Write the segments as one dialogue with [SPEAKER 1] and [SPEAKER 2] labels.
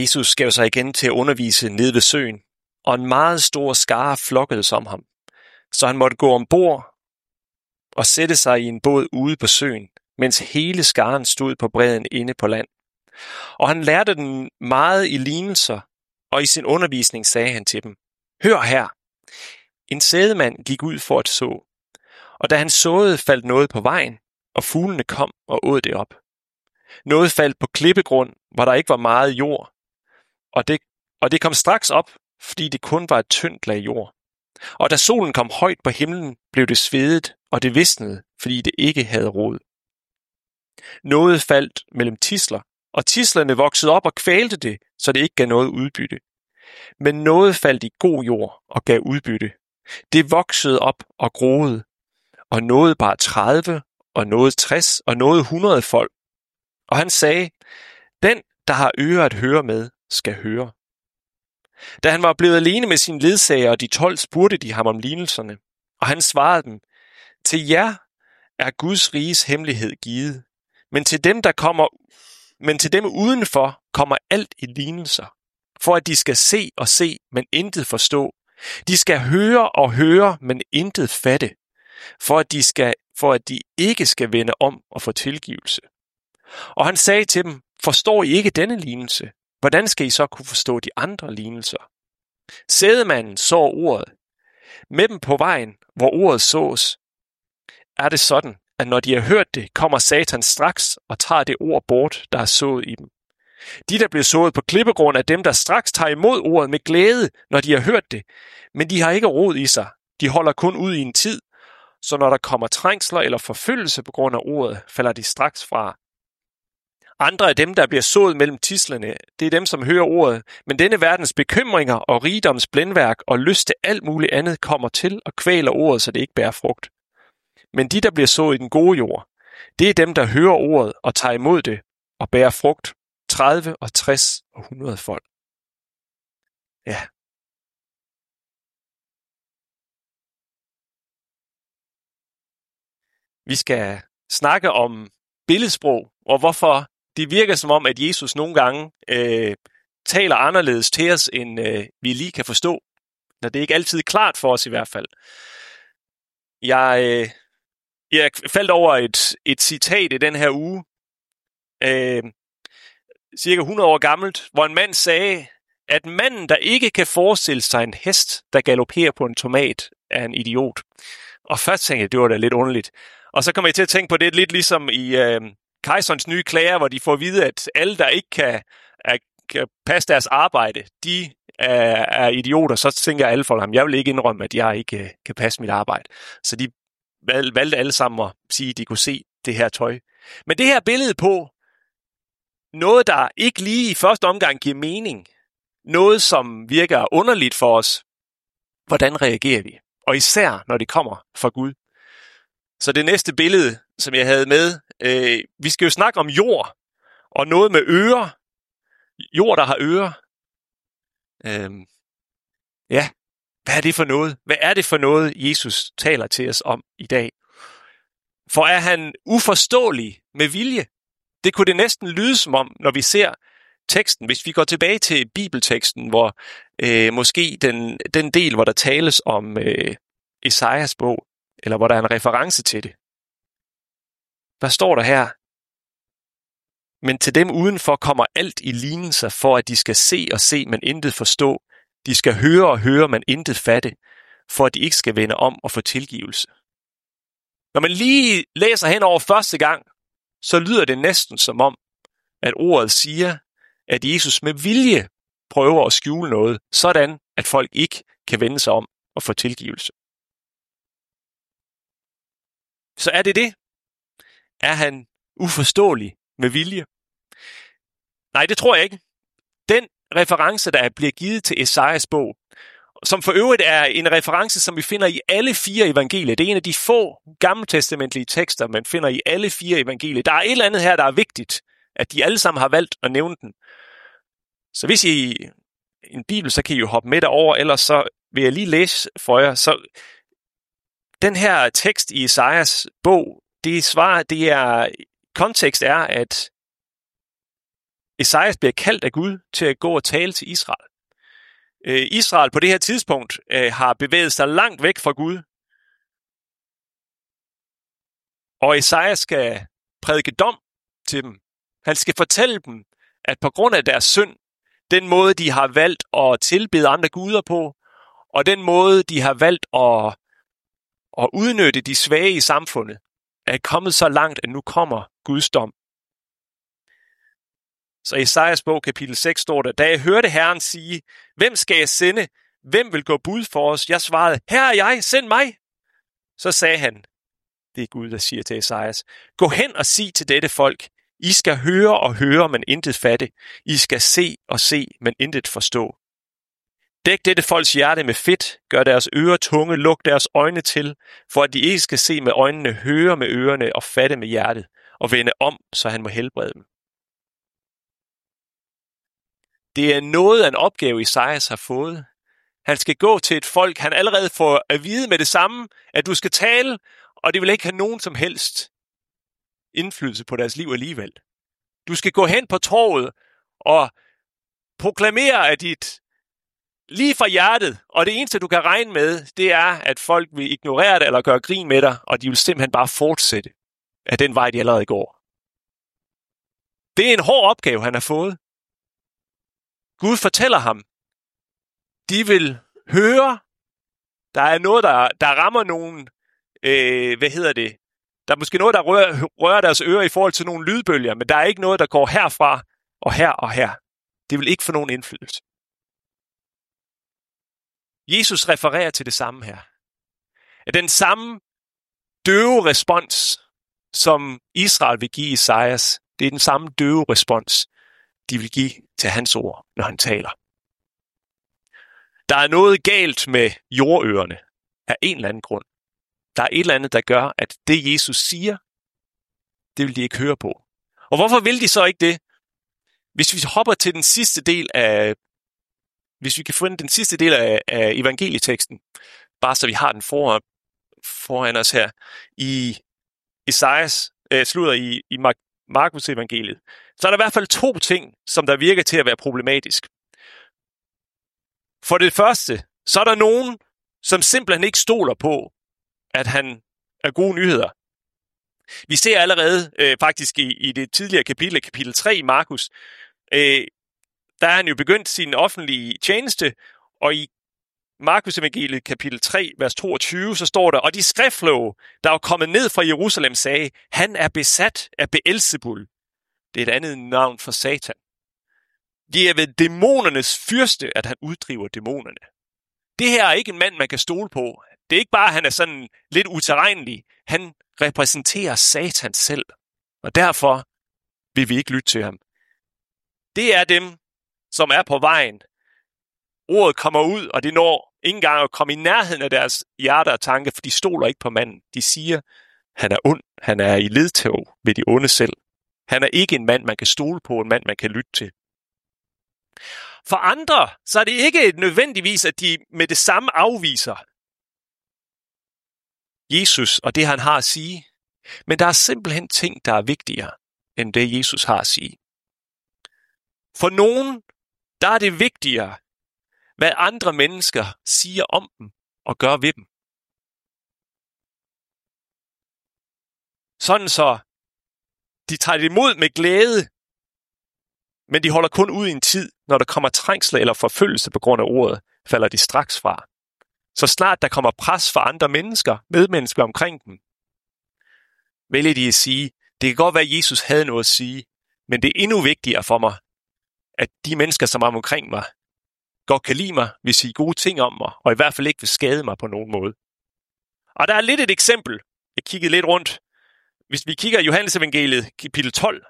[SPEAKER 1] Jesus gav sig igen til at undervise nede ved søen, og en meget stor skare flokkede som ham. Så han måtte gå ombord og sætte sig i en båd ude på søen, mens hele skaren stod på bredden inde på land. Og han lærte den meget i lignelser, og i sin undervisning sagde han til dem, Hør her, en sædemand gik ud for at så, og da han såede, faldt noget på vejen, og fuglene kom og åd det op. Noget faldt på klippegrund, hvor der ikke var meget jord, og det, og det kom straks op, fordi det kun var et tyndt lag jord. Og da solen kom højt på himlen, blev det svedet, og det visnede, fordi det ikke havde rod. Noget faldt mellem tisler, og tislerne voksede op og kvalte det, så det ikke gav noget udbytte. Men noget faldt i god jord og gav udbytte. Det voksede op og groede, og nåede bare 30, og noget 60, og noget 100 folk. Og han sagde, den, der har ører at høre med, skal høre. Da han var blevet alene med sin ledsager og de 12, spurgte de ham om lignelserne, og han svarede dem, til jer er Guds riges hemmelighed givet, men til dem, der kommer, men til dem udenfor kommer alt i lignelser, for at de skal se og se, men intet forstå. De skal høre og høre, men intet fatte, for at de, skal, for at de ikke skal vende om og få tilgivelse. Og han sagde til dem, forstår I ikke denne lignelse? Hvordan skal I så kunne forstå de andre lignelser? Sædemanden så ordet. Med dem på vejen, hvor ordet sås, er det sådan, at når de har hørt det, kommer Satan straks og tager det ord bort, der er sået i dem. De, der bliver sået på klippegrund, er dem, der straks tager imod ordet med glæde, når de har hørt det. Men de har ikke rod i sig. De holder kun ud i en tid, så når der kommer trængsler eller forfølgelse på grund af ordet, falder de straks fra. Andre af dem, der bliver sået mellem tislerne, det er dem, som hører ordet, men denne verdens bekymringer og rigdoms blændværk og lyst til alt muligt andet kommer til og kvæler ordet, så det ikke bærer frugt. Men de, der bliver sået i den gode jord, det er dem, der hører ordet og tager imod det og bærer frugt 30 og 60 og 100 folk. Ja. Vi skal snakke om billedsprog, og hvorfor det virker som om, at Jesus nogle gange øh, taler anderledes til os, end øh, vi lige kan forstå. Når det er ikke altid klart for os i hvert fald. Jeg, øh, jeg faldt over et, et citat i den her uge, øh, cirka 100 år gammelt, hvor en mand sagde, at manden, der ikke kan forestille sig en hest, der galopperer på en tomat, er en idiot. Og først tænkte jeg, det var da lidt underligt. Og så kom jeg til at tænke på det lidt ligesom i øh, Kejserens nye klager, hvor de får at vide, at alle, der ikke kan, er, kan passe deres arbejde, de er, er idioter. Så tænker alle folk, ham, jeg vil ikke indrømme, at jeg ikke øh, kan passe mit arbejde. Så de valgte alle sammen at sige, at de kunne se det her tøj. Men det her billede på noget, der ikke lige i første omgang giver mening, noget, som virker underligt for os, hvordan reagerer vi? Og især, når det kommer fra Gud. Så det næste billede, som jeg havde med, øh, vi skal jo snakke om jord, og noget med ører. Jord, der har ører. Øh, ja, hvad er det for noget? Hvad er det for noget, Jesus taler til os om i dag? For er han uforståelig med vilje? Det kunne det næsten lyde som om, når vi ser teksten. Hvis vi går tilbage til bibelteksten, hvor øh, måske den, den del, hvor der tales om øh, Esajas bog, eller hvor der er en reference til det. Hvad står der her? Men til dem udenfor kommer alt i lignelser for, at de skal se og se, men intet forstå. De skal høre og høre, men intet fatte, for at de ikke skal vende om og få tilgivelse. Når man lige læser hen over første gang, så lyder det næsten som om, at ordet siger, at Jesus med vilje prøver at skjule noget, sådan at folk ikke kan vende sig om og få tilgivelse. Så er det det? Er han uforståelig med vilje? Nej, det tror jeg ikke. Den reference, der bliver givet til Esajas bog, som for øvrigt er en reference, som vi finder i alle fire evangelier. Det er en af de få gammeltestamentlige tekster, man finder i alle fire evangelier. Der er et eller andet her, der er vigtigt, at de alle sammen har valgt at nævne den. Så hvis I en bibel, så kan I jo hoppe med derover, ellers så vil jeg lige læse for jer. Så den her tekst i Esajas bog, det svar, det er, kontekst er, at Esajas bliver kaldt af Gud til at gå og tale til Israel. Øh, Israel på det her tidspunkt øh, har bevæget sig langt væk fra Gud. Og Esajas skal prædike dom til dem. Han skal fortælle dem, at på grund af deres synd, den måde, de har valgt at tilbede andre guder på, og den måde, de har valgt at, at udnytte de svage i samfundet, er kommet så langt, at nu kommer Guds dom. Så i Esajas bog kapitel 6 står der, da jeg hørte Herren sige, hvem skal jeg sende? Hvem vil gå bud for os? Jeg svarede, her er jeg, send mig. Så sagde han, det er Gud, der siger til Esajas, gå hen og sig til dette folk, I skal høre og høre, men intet fatte. I skal se og se, men intet forstå. Dæk dette folks hjerte med fedt, gør deres ører tunge, luk deres øjne til, for at de ikke skal se med øjnene, høre med ørerne og fatte med hjertet, og vende om, så han må helbrede dem. Det er noget af en opgave, Isaias har fået. Han skal gå til et folk, han allerede får at vide med det samme, at du skal tale, og det vil ikke have nogen som helst indflydelse på deres liv alligevel. Du skal gå hen på torvet og proklamere at dit lige fra hjertet, og det eneste, du kan regne med, det er, at folk vil ignorere det eller gøre grin med dig, og de vil simpelthen bare fortsætte af den vej, de allerede går. Det er en hård opgave, han har fået. Gud fortæller ham, de vil høre, der er noget, der, der rammer nogen, øh, hvad hedder det, der er måske noget, der rører, rører deres ører i forhold til nogle lydbølger, men der er ikke noget, der går herfra og her og her. Det vil ikke få nogen indflydelse. Jesus refererer til det samme her. At den samme døve respons, som Israel vil give Isaias, det er den samme døve respons, de vil give til hans ord, når han taler. Der er noget galt med jordøerne af en eller anden grund. Der er et eller andet, der gør, at det Jesus siger, det vil de ikke høre på. Og hvorfor vil de så ikke det? Hvis vi hopper til den sidste del af, hvis vi kan finde den sidste del af, af evangelieteksten, bare så vi har den foran, foran os her, i Esajas, øh, slutter i, i Markus evangeliet, så er der i hvert fald to ting, som der virker til at være problematisk. For det første, så er der nogen, som simpelthen ikke stoler på, at han er gode nyheder. Vi ser allerede øh, faktisk i, i det tidligere kapitel, kapitel 3 i Markus, øh, der er han jo begyndt sin offentlige tjeneste, og i Markus evangeliet kapitel 3, vers 22, så står der, og de skriftlove, der var kommet ned fra Jerusalem, sagde, han er besat af Beelzebul. Det er et andet navn for Satan. Det er ved dæmonernes fyrste, at han uddriver dæmonerne. Det her er ikke en mand, man kan stole på. Det er ikke bare, at han er sådan lidt uterrenelig. Han repræsenterer Satan selv. Og derfor vil vi ikke lytte til ham. Det er dem, som er på vejen. Ordet kommer ud, og det når ikke engang at komme i nærheden af deres hjerte og tanke, for de stoler ikke på manden. De siger, han er ond, han er i ledtog ved de onde selv. Han er ikke en mand, man kan stole på, en mand, man kan lytte til. For andre, så er det ikke nødvendigvis, at de med det samme afviser Jesus og det, han har at sige. Men der er simpelthen ting, der er vigtigere, end det Jesus har at sige. For nogen, der er det vigtigere, hvad andre mennesker siger om dem og gør ved dem. Sådan så de tager det imod med glæde, men de holder kun ud i en tid, når der kommer trængsel eller forfølgelse på grund af ordet, falder de straks fra. Så snart der kommer pres fra andre mennesker, medmennesker omkring dem, vælger de at sige, det kan godt være, at Jesus havde noget at sige, men det er endnu vigtigere for mig, at de mennesker, som er omkring mig, godt kan lide mig, vil sige gode ting om mig, og i hvert fald ikke vil skade mig på nogen måde. Og der er lidt et eksempel. Jeg kiggede lidt rundt. Hvis vi kigger i Johannes evangeliet, kapitel 12,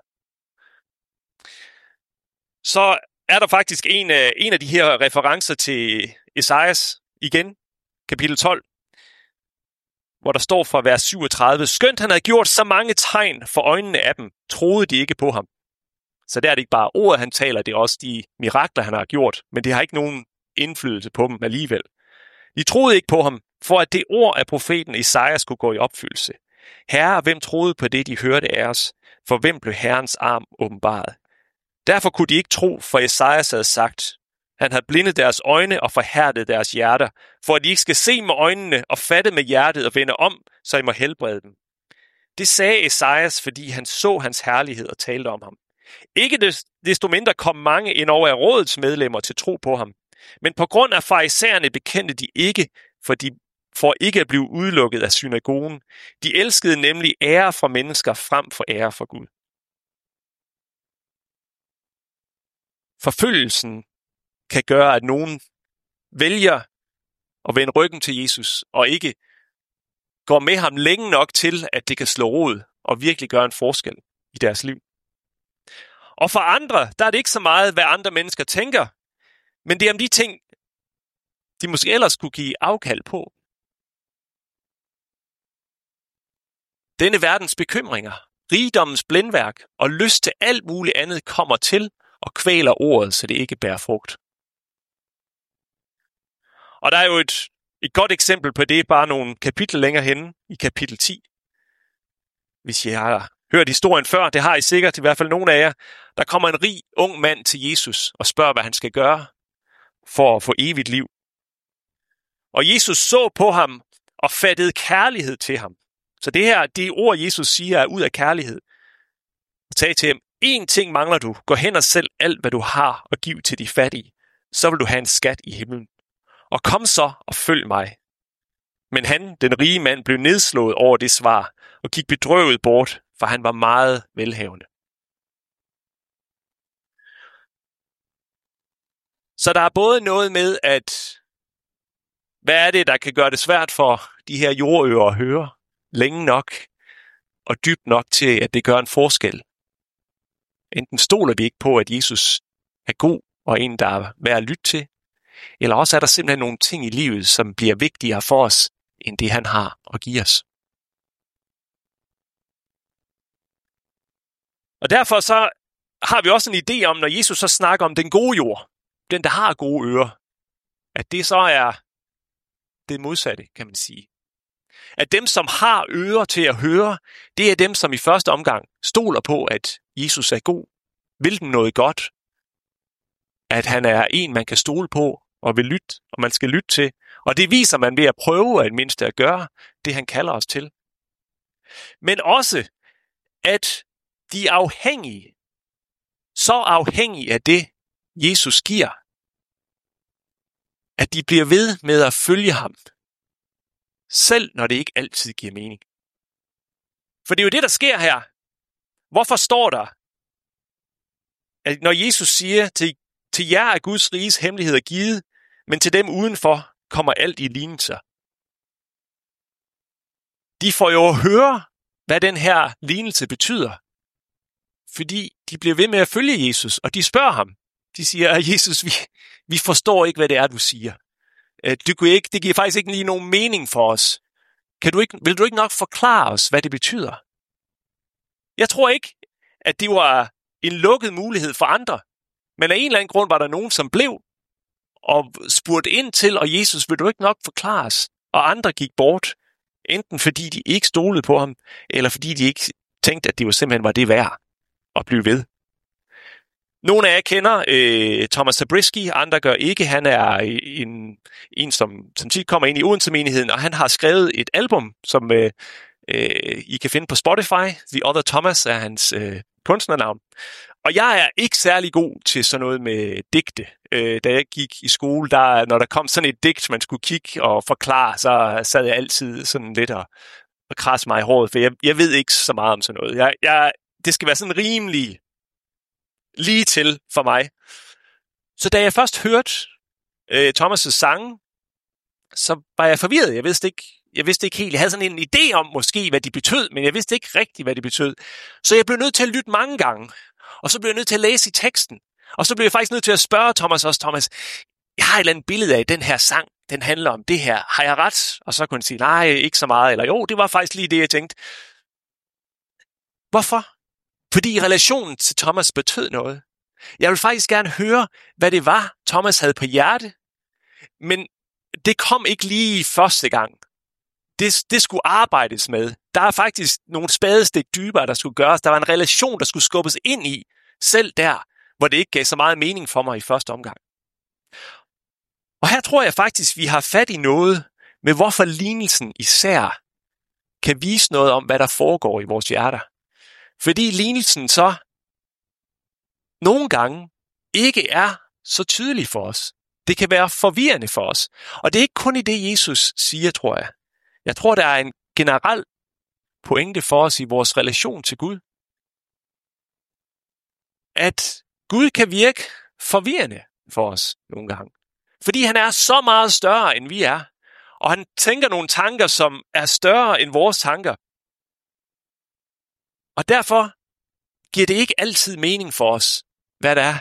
[SPEAKER 1] så er der faktisk en af, en af de her referencer til Esajas igen, kapitel 12, hvor der står fra vers 37, skønt han havde gjort så mange tegn for øjnene af dem, troede de ikke på ham. Så der er det ikke bare ordet, han taler, det er også de mirakler, han har gjort, men det har ikke nogen indflydelse på dem alligevel. De troede ikke på ham, for at det ord af profeten Isaiah skulle gå i opfyldelse. Herre, hvem troede på det, de hørte af os? For hvem blev Herrens arm åbenbaret? Derfor kunne de ikke tro, for Esajas havde sagt, han havde blindet deres øjne og forhærdet deres hjerter, for at de ikke skal se med øjnene og fatte med hjertet og vende om, så I må helbrede dem. Det sagde Esajas, fordi han så hans herlighed og talte om ham. Ikke desto mindre kom mange ind over af rådets medlemmer til tro på ham. Men på grund af farisæerne bekendte de ikke, for, de, for ikke at blive udelukket af synagogen. De elskede nemlig ære fra mennesker frem for ære for Gud. Forfølgelsen kan gøre, at nogen vælger at vende ryggen til Jesus og ikke går med ham længe nok til, at det kan slå rod og virkelig gøre en forskel i deres liv. Og for andre, der er det ikke så meget, hvad andre mennesker tænker, men det er om de ting, de måske ellers kunne give afkald på. Denne verdens bekymringer, rigdommens blændværk og lyst til alt muligt andet kommer til og kvæler ordet, så det ikke bærer frugt. Og der er jo et, et godt eksempel på det, bare nogle kapitler længere henne, i kapitel 10. Hvis I har hørt historien før, det har I sikkert, i hvert fald nogle af jer, der kommer en rig ung mand til Jesus og spørger, hvad han skal gøre for at få evigt liv. Og Jesus så på ham og fattede kærlighed til ham. Så det her, det ord, Jesus siger, er ud af kærlighed. Og sagde til ham, en ting mangler du. Gå hen og sælg alt, hvad du har, og giv til de fattige. Så vil du have en skat i himlen. Og kom så og følg mig. Men han, den rige mand, blev nedslået over det svar og gik bedrøvet bort, for han var meget velhavende. Så der er både noget med, at hvad er det, der kan gøre det svært for de her jordører at høre længe nok og dybt nok til, at det gør en forskel. Enten stoler vi ikke på, at Jesus er god og en, der er værd at lytte til, eller også er der simpelthen nogle ting i livet, som bliver vigtigere for os, end det han har at give os. Og derfor så har vi også en idé om, når Jesus så snakker om den gode jord, den der har gode ører, at det så er det modsatte, kan man sige. At dem, som har ører til at høre, det er dem, som i første omgang stoler på, at Jesus er god, vil dem noget godt, at han er en, man kan stole på og vil lytte, og man skal lytte til. Og det viser man ved at prøve at mindste at gøre det, han kalder os til. Men også, at de er afhængige, så afhængige af det, Jesus giver, at de bliver ved med at følge ham, selv når det ikke altid giver mening. For det er jo det, der sker her. Hvorfor står der, at når Jesus siger, til, til jer er Guds riges hemmeligheder givet, men til dem udenfor kommer alt i lignelser. De får jo at høre, hvad den her lignelse betyder. Fordi de bliver ved med at følge Jesus, og de spørger ham. De siger, Jesus, vi, vi forstår ikke, hvad det er, du siger. Øh, du kunne ikke, det giver faktisk ikke lige nogen mening for os. Kan du ikke, vil du ikke nok forklare os, hvad det betyder? Jeg tror ikke, at det var en lukket mulighed for andre. Men af en eller anden grund var der nogen, som blev og spurgte ind til, og Jesus, vil du ikke nok forklare os? Og andre gik bort, enten fordi de ikke stolede på ham, eller fordi de ikke tænkte, at det var simpelthen var det værd at blive ved. Nogle af jer kender øh, Thomas Zabriskie, andre gør ikke. Han er en, en som, som tit kommer ind i Odense-menigheden, og han har skrevet et album, som øh, øh, I kan finde på Spotify. The Other Thomas er hans øh, kunstnernavn. Og jeg er ikke særlig god til sådan noget med digte. Øh, da jeg gik i skole, der, når der kom sådan et digt, man skulle kigge og forklare, så sad jeg altid sådan lidt og, og krasse mig i håret, for jeg, jeg ved ikke så meget om sådan noget. Jeg, jeg, det skal være sådan rimelig lige til for mig. Så da jeg først hørte øh, Thomas' sange, så var jeg forvirret. Jeg vidste ikke, jeg vidste ikke helt. Jeg havde sådan en idé om måske, hvad de betød, men jeg vidste ikke rigtigt, hvad de betød. Så jeg blev nødt til at lytte mange gange. Og så blev jeg nødt til at læse i teksten. Og så blev jeg faktisk nødt til at spørge Thomas også, Thomas, jeg har et eller andet billede af, at den her sang, den handler om det her. Har jeg ret? Og så kunne han sige, nej, ikke så meget. Eller jo, det var faktisk lige det, jeg tænkte. Hvorfor? Fordi relationen til Thomas betød noget. Jeg vil faktisk gerne høre, hvad det var, Thomas havde på hjerte. Men det kom ikke lige første gang. Det, det skulle arbejdes med. Der er faktisk nogle spadestik dybere, der skulle gøres. Der var en relation, der skulle skubbes ind i, selv der, hvor det ikke gav så meget mening for mig i første omgang. Og her tror jeg faktisk, vi har fat i noget med, hvorfor lignelsen især kan vise noget om, hvad der foregår i vores hjerter. Fordi lignelsen så nogle gange ikke er så tydelig for os. Det kan være forvirrende for os. Og det er ikke kun i det, Jesus siger, tror jeg. Jeg tror, der er en generel pointe for os i vores relation til Gud. At Gud kan virke forvirrende for os nogle gange. Fordi han er så meget større, end vi er. Og han tænker nogle tanker, som er større end vores tanker. Og derfor giver det ikke altid mening for os, hvad der er,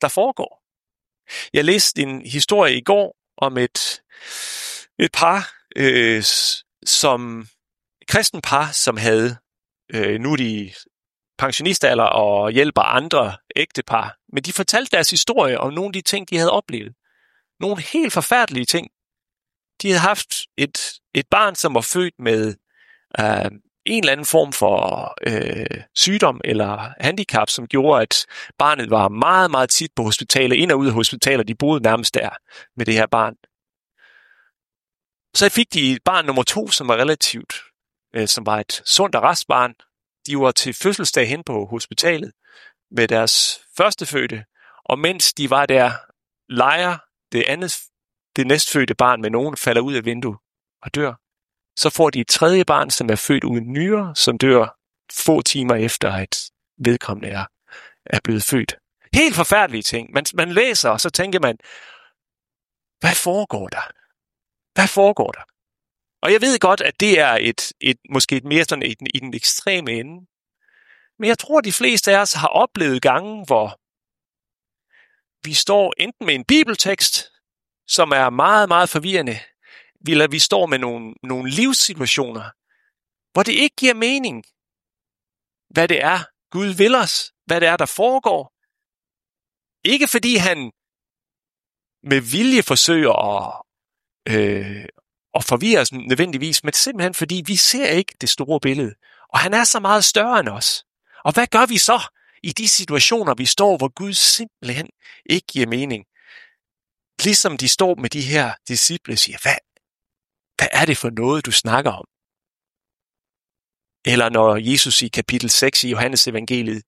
[SPEAKER 1] der foregår. Jeg læste en historie i går om et, et par, øh, som kristen par, som havde øh, nu de pensionistalder og hjælper andre ægtepar. Men de fortalte deres historie om nogle af de ting, de havde oplevet. Nogle helt forfærdelige ting. De havde haft et, et barn, som var født med øh, en eller anden form for øh, sygdom eller handicap, som gjorde, at barnet var meget, meget tit på hospitalet, ind og ud af hospitaler. De boede nærmest der med det her barn. Så fik de et barn nummer to, som var relativt, øh, som var et sundt og restbarn. De var til fødselsdag hen på hospitalet med deres førstefødte, og mens de var der, leger det andet, det næstfødte barn med nogen, falder ud af vinduet og dør. Så får de et tredje barn, som er født uden nyre, som dør få timer efter, at vedkommende er, er blevet født. Helt forfærdelige ting. Man, man læser, og så tænker man, hvad foregår der? Hvad foregår der? Og jeg ved godt, at det er et, et måske et mere sådan i den, i den ekstreme ende. Men jeg tror, at de fleste af os har oplevet gange, hvor vi står enten med en bibeltekst, som er meget, meget forvirrende, eller vi står med nogle, nogle livssituationer, hvor det ikke giver mening, hvad det er, Gud vil os, hvad det er, der foregår. Ikke fordi han med vilje forsøger at, øh, at forvirre os nødvendigvis, men simpelthen fordi vi ser ikke det store billede. Og han er så meget større end os. Og hvad gør vi så i de situationer, vi står, hvor Gud simpelthen ikke giver mening? Ligesom de står med de her disciple og siger, hvad, hvad er det for noget, du snakker om? Eller når Jesus i kapitel 6 i Johannes evangeliet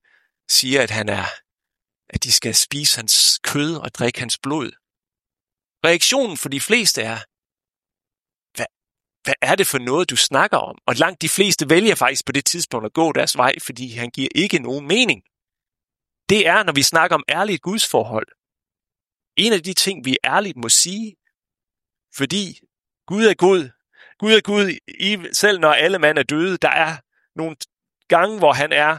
[SPEAKER 1] siger, at han er, at de skal spise hans kød og drikke hans blod. Reaktionen for de fleste er, hvad, hvad er det for noget, du snakker om? Og langt de fleste vælger faktisk på det tidspunkt at gå deres vej, fordi han giver ikke nogen mening. Det er, når vi snakker om ærligt gudsforhold. En af de ting, vi ærligt må sige, fordi Gud er Gud. Gud er Gud, i, selv når alle mand er døde. Der er nogle gange, hvor han er.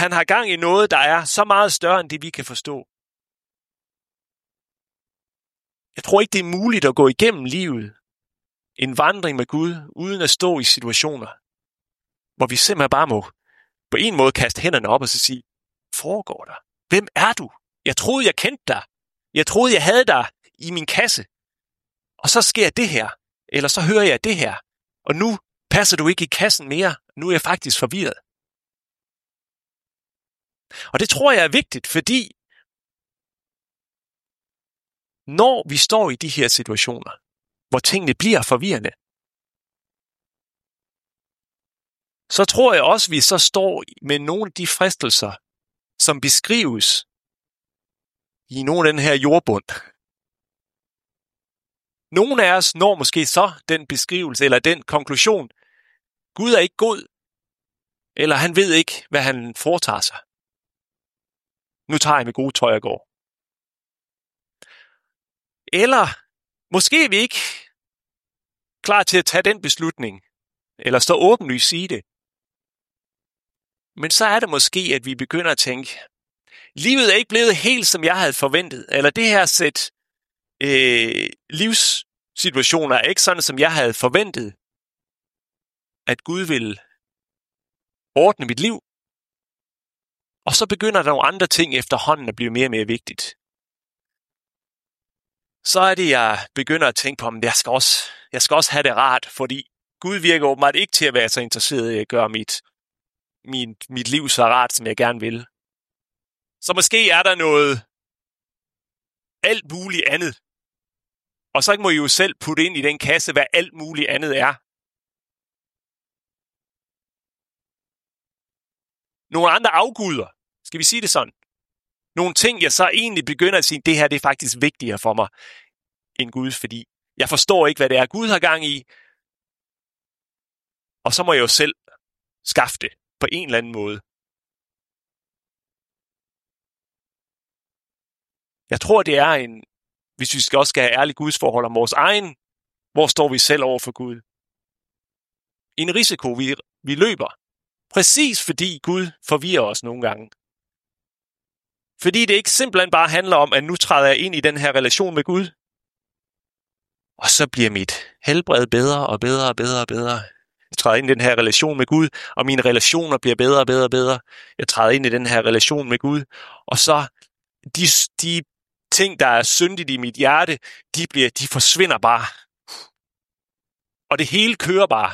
[SPEAKER 1] Han har gang i noget, der er så meget større end det, vi kan forstå. Jeg tror ikke, det er muligt at gå igennem livet, en vandring med Gud, uden at stå i situationer, hvor vi simpelthen bare må på en måde kaste hænderne op og så sige, foregår der? Hvem er du? Jeg troede, jeg kendte dig. Jeg troede, jeg havde dig i min kasse. Og så sker det her, eller så hører jeg det her, og nu passer du ikke i kassen mere, nu er jeg faktisk forvirret. Og det tror jeg er vigtigt, fordi når vi står i de her situationer, hvor tingene bliver forvirrende, så tror jeg også, at vi så står med nogle af de fristelser, som beskrives i nogle af den her jordbund, nogle af os når måske så den beskrivelse eller den konklusion. Gud er ikke god, eller han ved ikke, hvad han foretager sig. Nu tager jeg med gode tøj og går. Eller måske er vi ikke klar til at tage den beslutning, eller stå åbenlyst sige det. Men så er det måske, at vi begynder at tænke, livet er ikke blevet helt, som jeg havde forventet, eller det her sæt øh, livssituationer er ikke sådan, som jeg havde forventet, at Gud ville ordne mit liv. Og så begynder der nogle andre ting efterhånden at blive mere og mere vigtigt. Så er det, jeg begynder at tænke på, at jeg skal også, jeg skal også have det rart, fordi Gud virker åbenbart ikke til at være så interesseret i at gøre mit, mit, mit liv så rart, som jeg gerne vil. Så måske er der noget alt muligt andet. Og så må I jo selv putte ind i den kasse, hvad alt muligt andet er. Nogle andre afguder. Skal vi sige det sådan? Nogle ting, jeg så egentlig begynder at sige, det her det er faktisk vigtigere for mig end Gud, fordi jeg forstår ikke, hvad det er, Gud har gang i. Og så må jeg jo selv skaffe det på en eller anden måde. Jeg tror, det er en, hvis vi skal også skal have ærlige gudsforhold om vores egen, hvor står vi selv over for Gud? En risiko, vi, vi løber. Præcis fordi Gud forvirrer os nogle gange. Fordi det ikke simpelthen bare handler om, at nu træder jeg ind i den her relation med Gud, og så bliver mit helbred bedre og bedre og bedre og bedre. Jeg træder ind i den her relation med Gud, og mine relationer bliver bedre og bedre og bedre. Jeg træder ind i den her relation med Gud, og så de, de ting, der er syndigt i mit hjerte, de, bliver, de forsvinder bare. Og det hele kører bare.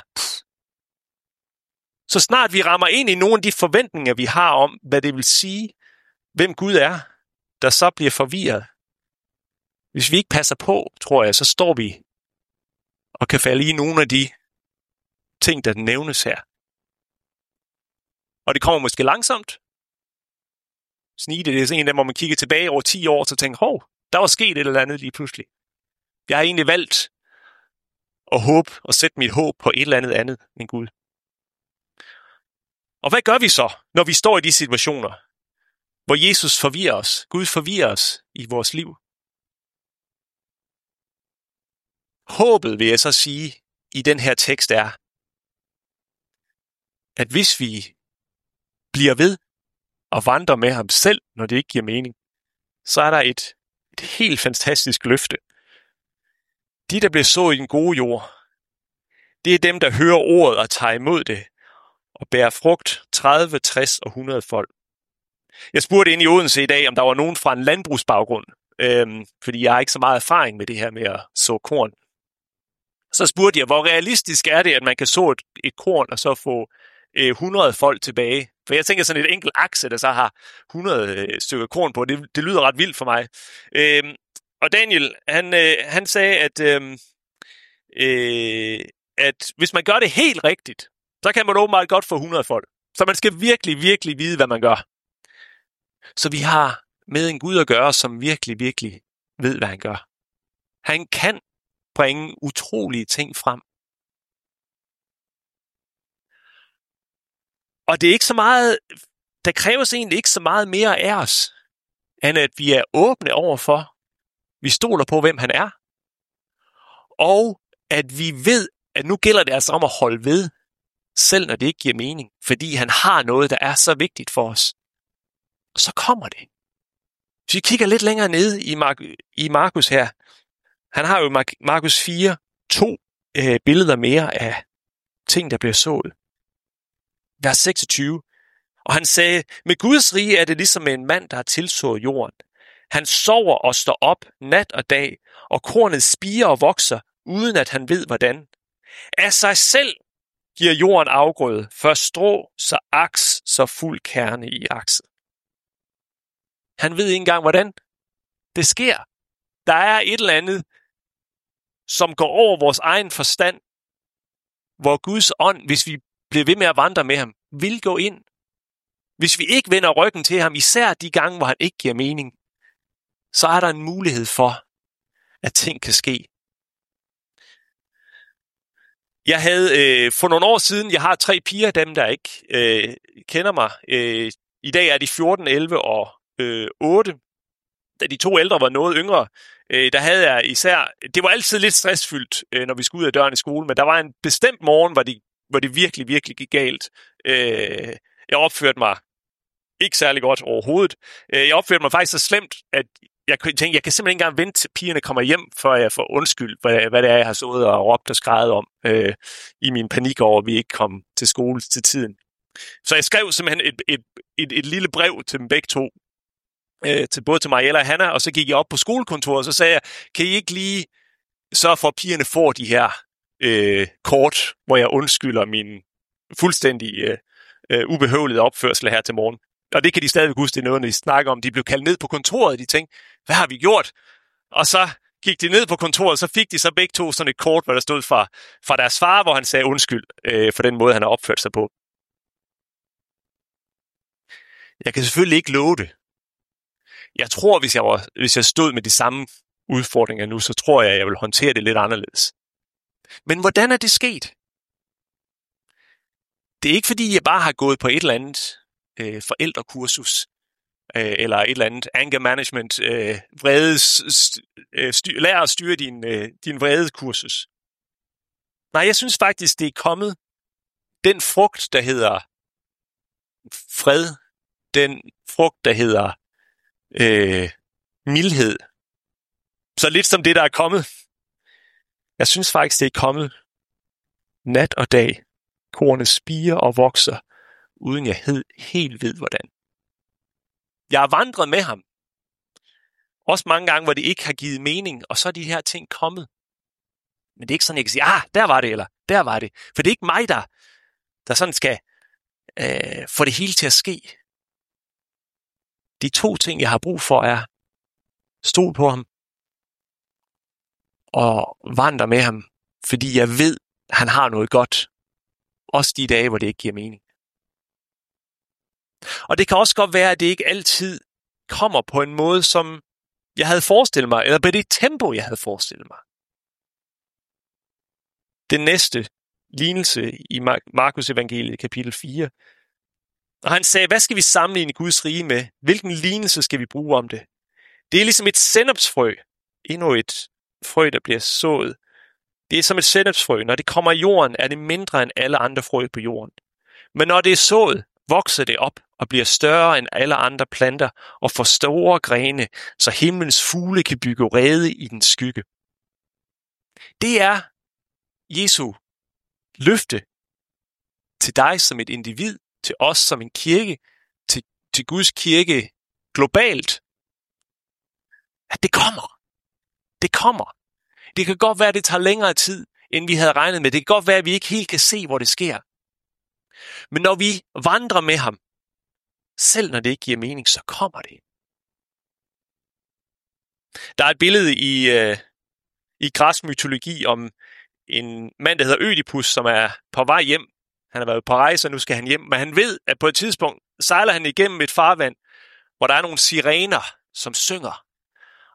[SPEAKER 1] Så snart vi rammer ind i nogle af de forventninger, vi har om, hvad det vil sige, hvem Gud er, der så bliver forvirret. Hvis vi ikke passer på, tror jeg, så står vi og kan falde i nogle af de ting, der nævnes her. Og det kommer måske langsomt. Snige, det er sådan en af dem, hvor man kigger tilbage over 10 år, så tænker, hov, der var sket et eller andet lige pludselig. Jeg har egentlig valgt at håbe og sætte mit håb på et eller andet andet end Gud. Og hvad gør vi så, når vi står i de situationer, hvor Jesus forvirrer os, Gud forvirrer os i vores liv? Håbet, vil jeg så sige, i den her tekst er, at hvis vi bliver ved og vandrer med ham selv, når det ikke giver mening, så er der et, et helt fantastisk løfte. De, der bliver så i den gode jord, det er dem, der hører ordet og tager imod det, og bærer frugt 30, 60 og 100 folk. Jeg spurgte ind i Odense i dag, om der var nogen fra en landbrugsbaggrund, øhm, fordi jeg har ikke så meget erfaring med det her med at så korn. Så spurgte jeg, hvor realistisk er det, at man kan så et, et korn og så få øh, 100 folk tilbage? For jeg tænker sådan et enkelt akse, der så har 100 øh, stykker korn på, det, det lyder ret vildt for mig. Øh, og Daniel, han, øh, han sagde, at, øh, øh, at hvis man gør det helt rigtigt, så kan man åbenbart godt få 100 folk. Så man skal virkelig, virkelig vide, hvad man gør. Så vi har med en Gud at gøre, som virkelig, virkelig ved, hvad han gør. Han kan bringe utrolige ting frem. Og det er ikke så meget, der kræves egentlig ikke så meget mere af os, end at vi er åbne over for, vi stoler på, hvem han er, og at vi ved, at nu gælder det altså om at holde ved, selv når det ikke giver mening, fordi han har noget, der er så vigtigt for os. Og så kommer det. Hvis vi kigger lidt længere ned i, Mark- i Markus her, han har jo Markus 4 to øh, billeder mere af ting, der bliver sået. Vers 26. Og han sagde, med Guds rige er det ligesom en mand, der har tilsået jorden. Han sover og står op nat og dag, og kornet spiger og vokser, uden at han ved hvordan. Af sig selv giver jorden afgrøde, først strå, så aks, så fuld kerne i akset. Han ved ikke engang, hvordan det sker. Der er et eller andet, som går over vores egen forstand, hvor Guds ånd, hvis vi bliver ved med at vandre med ham, vil gå ind. Hvis vi ikke vender ryggen til ham, især de gange, hvor han ikke giver mening, så er der en mulighed for, at ting kan ske. Jeg havde øh, for nogle år siden, jeg har tre piger, dem der ikke øh, kender mig. Øh, I dag er de 14, 11 og øh, 8. Da de to ældre var noget yngre, øh, der havde jeg især... Det var altid lidt stressfyldt, øh, når vi skulle ud af døren i skole, men der var en bestemt morgen, hvor det, hvor det virkelig, virkelig gik galt. Øh, jeg opførte mig ikke særlig godt overhovedet. Øh, jeg opførte mig faktisk så slemt, at jeg tænkte, jeg kan simpelthen ikke engang vente til pigerne kommer hjem, før jeg får undskyld, hvad, hvad det er, jeg har stået og råbt og skrevet om øh, i min panik over, at vi ikke kom til skole til tiden. Så jeg skrev simpelthen et, et, et, et lille brev til dem begge to, øh, til både til Mariella og Hanna, og så gik jeg op på skolekontoret, og så sagde jeg, kan I ikke lige sørge for, at pigerne får de her øh, kort, hvor jeg undskylder min fuldstændig øh, øh, ubehøvelige opførsel her til morgen. og det kan de stadigvæk huske, det er noget, når de snakker om. De blev kaldt ned på kontoret, de tænkte, hvad har vi gjort? Og så gik de ned på kontoret, så fik de så begge to sådan et kort, hvor der stod fra, fra deres far, hvor han sagde undskyld øh, for den måde, han har opført sig på. Jeg kan selvfølgelig ikke love det. Jeg tror, hvis jeg, var, hvis jeg stod med de samme udfordringer nu, så tror jeg, jeg vil håndtere det lidt anderledes. Men hvordan er det sket? Det er ikke fordi, jeg bare har gået på et eller andet øh, forældrekursus, øh, eller et eller andet anger management, øh, vrede, øh, styr, lær at styre din, øh, din vrede kursus. Nej, jeg synes faktisk, det er kommet den frugt, der hedder fred, den frugt, der hedder øh, mildhed. Så lidt som det, der er kommet. Jeg synes faktisk, det er kommet nat og dag. Kornet spiger og vokser, uden jeg hed, helt ved hvordan. Jeg har vandret med ham. Også mange gange, hvor det ikke har givet mening, og så er de her ting kommet. Men det er ikke sådan, jeg kan sige, ah, der var det, eller der var det. For det er ikke mig, der, der sådan skal øh, få det hele til at ske. De to ting, jeg har brug for, er stol på ham og vandre med ham, fordi jeg ved, han har noget godt. Også de dage, hvor det ikke giver mening. Og det kan også godt være, at det ikke altid kommer på en måde, som jeg havde forestillet mig, eller på det tempo, jeg havde forestillet mig. Den næste lignelse i Markus evangeliet kapitel 4. Og han sagde, hvad skal vi sammenligne Guds rige med? Hvilken lignelse skal vi bruge om det? Det er ligesom et sennepsfrø. Endnu et frø, der bliver sået. Det er som et sennepsfrø. Når det kommer i jorden, er det mindre end alle andre frø på jorden. Men når det er sået, vokser det op og bliver større end alle andre planter og får store grene, så himlens fugle kan bygge rede i den skygge. Det er Jesu løfte til dig som et individ, til os som en kirke, til, til Guds kirke globalt, at det kommer. Det kommer. Det kan godt være, at det tager længere tid, end vi havde regnet med. Det kan godt være, at vi ikke helt kan se, hvor det sker. Men når vi vandrer med ham, selv når det ikke giver mening, så kommer det. Der er et billede i, øh, i græsk mytologi om en mand, der hedder Ødipus, som er på vej hjem. Han har været på rejse, og nu skal han hjem. Men han ved, at på et tidspunkt sejler han igennem et farvand, hvor der er nogle sirener, som synger.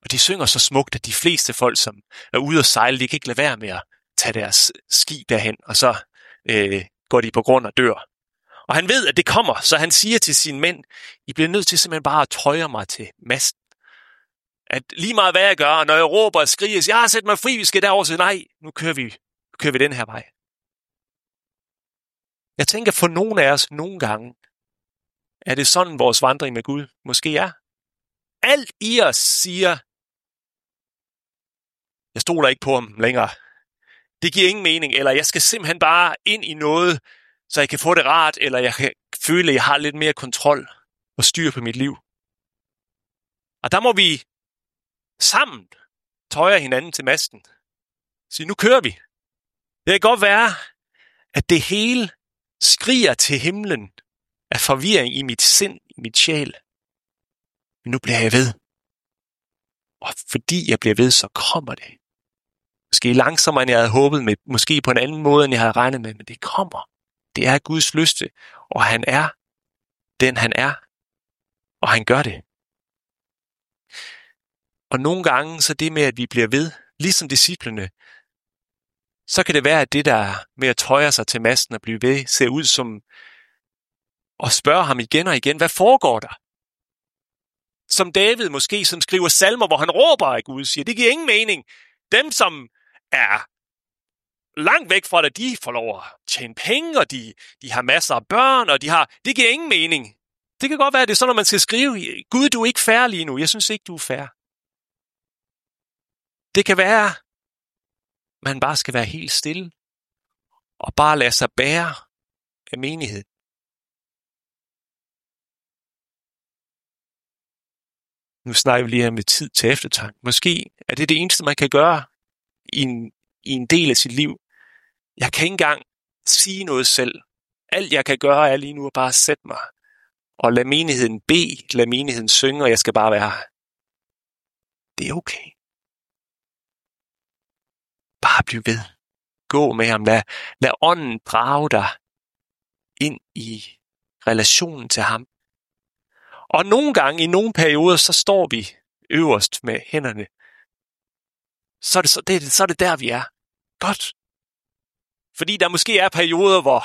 [SPEAKER 1] Og de synger så smukt, at de fleste folk, som er ude at sejle, de kan ikke lade være med at tage deres ski derhen, og så øh, går de på grund og dør. Og han ved, at det kommer, så han siger til sine mænd, I bliver nødt til simpelthen bare at tøje mig til masten. At lige meget hvad jeg gør, når jeg råber og skriger, jeg har sat mig fri, vi skal derover, så nej, nu kører vi, nu kører vi den her vej. Jeg tænker, for nogle af os nogle gange, er det sådan, vores vandring med Gud måske er. Alt i os siger, jeg stoler ikke på ham længere. Det giver ingen mening, eller jeg skal simpelthen bare ind i noget, så jeg kan få det rart, eller jeg kan føle, at jeg har lidt mere kontrol og styr på mit liv. Og der må vi sammen tøjer hinanden til masten. Så nu kører vi. Det kan godt være, at det hele skriger til himlen af forvirring i mit sind, i mit sjæl. Men nu bliver jeg ved. Og fordi jeg bliver ved, så kommer det. Måske langsommere, end jeg havde håbet med, måske på en anden måde, end jeg havde regnet med, men det kommer. Det er Guds lyste, og han er den, han er, og han gør det. Og nogle gange, så det med, at vi bliver ved, ligesom disciplene, så kan det være, at det, der med at tøje sig til masten og blive ved, ser ud som at spørge ham igen og igen, hvad foregår der? Som David måske, som skriver salmer, hvor han råber af Gud, siger, det giver ingen mening. Dem, som er langt væk fra det, de får lov at tjene penge, og de, de har masser af børn, og de har... Det giver ingen mening. Det kan godt være, at det er sådan, når man skal skrive, Gud, du er ikke fair lige nu. Jeg synes ikke, du er fair. Det kan være, man bare skal være helt stille, og bare lade sig bære af menighed. Nu snakker vi lige her med tid til eftertanke. Måske er det det eneste, man kan gøre i en, i en del af sit liv. Jeg kan ikke engang sige noget selv. Alt jeg kan gøre er lige nu at bare sætte mig Og lad menigheden bede, lad menigheden synge, og jeg skal bare være her. Det er okay. Bare bliv ved. Gå med ham. Lad, lad ånden drage dig ind i relationen til ham. Og nogle gange, i nogle perioder, så står vi øverst med hænderne. Så er det, så, det, så er det der, vi er. Godt. Fordi der måske er perioder, hvor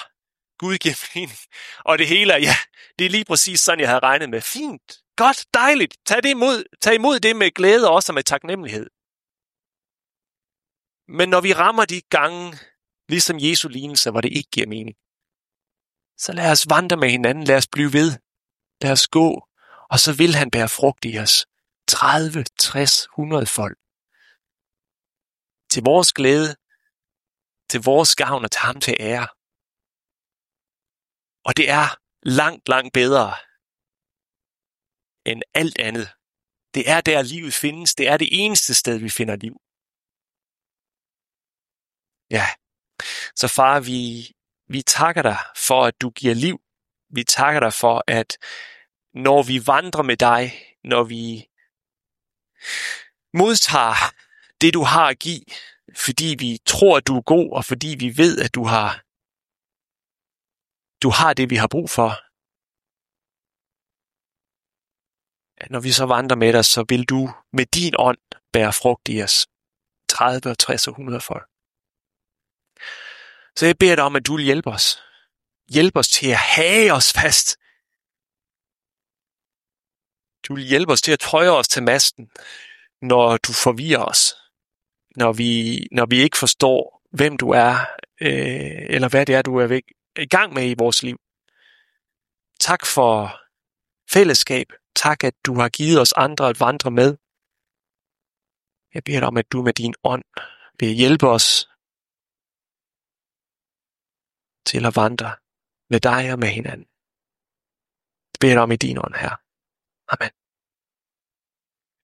[SPEAKER 1] Gud giver mening, og det hele er, ja, det er lige præcis sådan, jeg havde regnet med. Fint, godt, dejligt. Tag, det imod, tag imod det med glæde og også med taknemmelighed. Men når vi rammer de gange, ligesom Jesu lignelse, hvor det ikke giver mening, så lad os vandre med hinanden, lad os blive ved, lad os gå, og så vil han bære frugt i os. 30, 60, 100 folk. Til vores glæde, til vores gavn og til ham til ære. Og det er langt, langt bedre end alt andet. Det er der, livet findes. Det er det eneste sted, vi finder liv. Ja, så far, vi, vi takker dig for, at du giver liv. Vi takker dig for, at når vi vandrer med dig, når vi modtager det, du har at give, fordi vi tror, at du er god, og fordi vi ved, at du har, du har det, vi har brug for. Når vi så vandrer med dig, så vil du med din ånd bære frugt i os. 30, 60 og 100 folk. Så jeg beder dig om, at du vil hjælpe os. Hjælp os til at have os fast. Du vil hjælpe os til at trøje os til masten, når du forvirrer os. Når vi, når vi ikke forstår, hvem du er, øh, eller hvad det er, du er væk, i gang med i vores liv. Tak for fællesskab. Tak, at du har givet os andre at vandre med. Jeg beder dig om, at du med din ånd vil hjælpe os til at vandre med dig og med hinanden. Det beder dig om i din ånd, her. Amen.